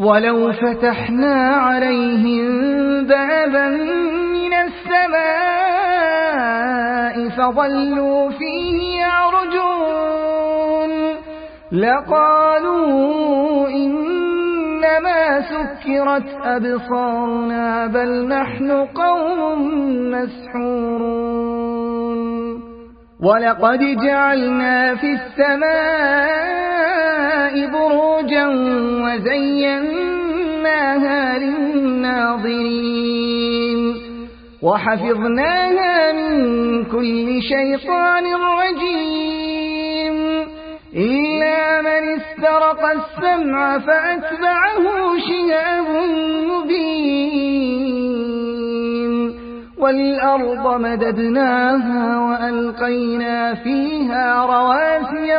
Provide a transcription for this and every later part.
ولو فتحنا عليهم بابا من السماء فظلوا فيه يعرجون. لقالوا إنما سكرت أبصارنا بل نحن قوم مسحورون. ولقد جعلنا في السماء بروجا وزيناها للناظرين. وحفظناها من كل شيطان رجيم. إلا من استرق السمع فأتبعه شهاب مبين. والأرض مددناها وألقينا فيها رواسي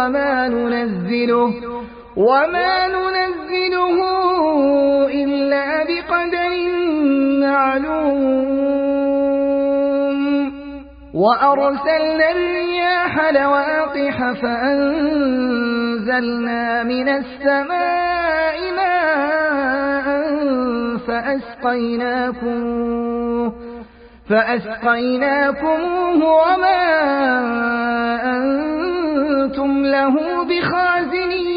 وما ننزله وما ننزله إلا بقدر معلوم. وأرسلنا الرياح لواقح فأنزلنا من السماء ماء فأسقيناكم فأسقيناكموه وما أنتم له بخازنين.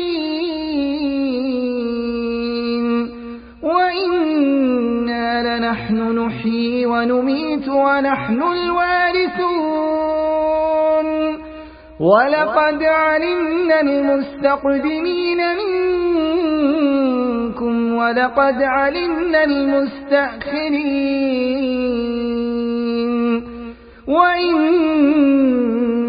وإنا لنحن نحيي ونميت ونحن الوارثون. ولقد علمنا المستقدمين منكم ولقد علمنا المستأخرين. وإن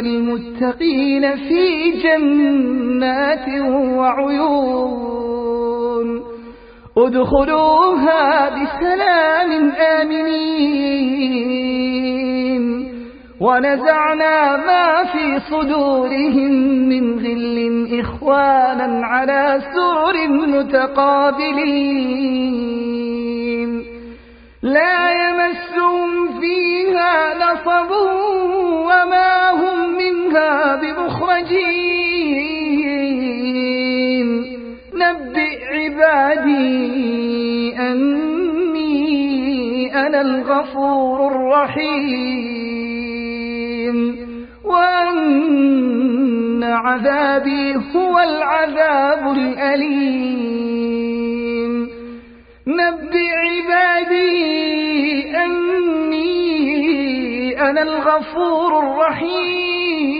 المتقين في جنات وعيون. ادخلوها بسلام آمنين. ونزعنا ما في صدورهم من غل إخوانا على سور متقابلين. لا يمسهم فيها نصب وما هم منها بمخرجين. نبئ عبادي أني أنا الغفور الرحيم. وأن عذابي هو العذاب الأليم. نبئ عبادي أني أنا الغفور الرحيم.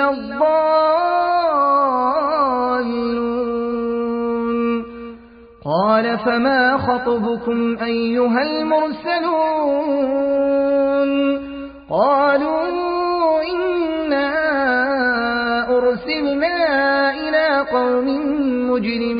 الضالون قال فما خطبكم أيها المرسلون؟ قالوا إنا أرسلنا إلى قوم مجرمين.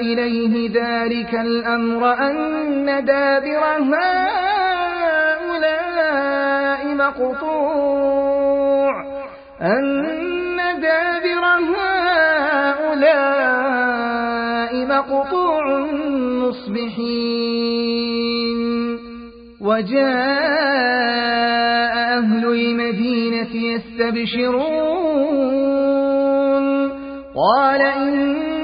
إليه ذلك الأمر أن دابر هؤلاء مقطوع. أن دابر هؤلاء مقطوع مصبحين. وجاء أهل المدينة يستبشرون. قال إن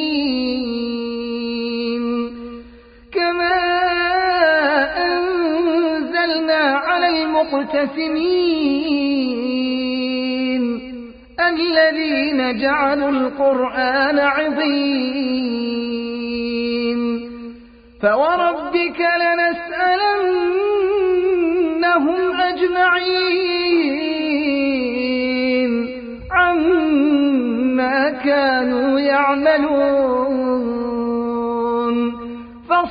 المقتسمين الذين جعلوا القرآن عظيم فوربك لنسألنهم أجمعين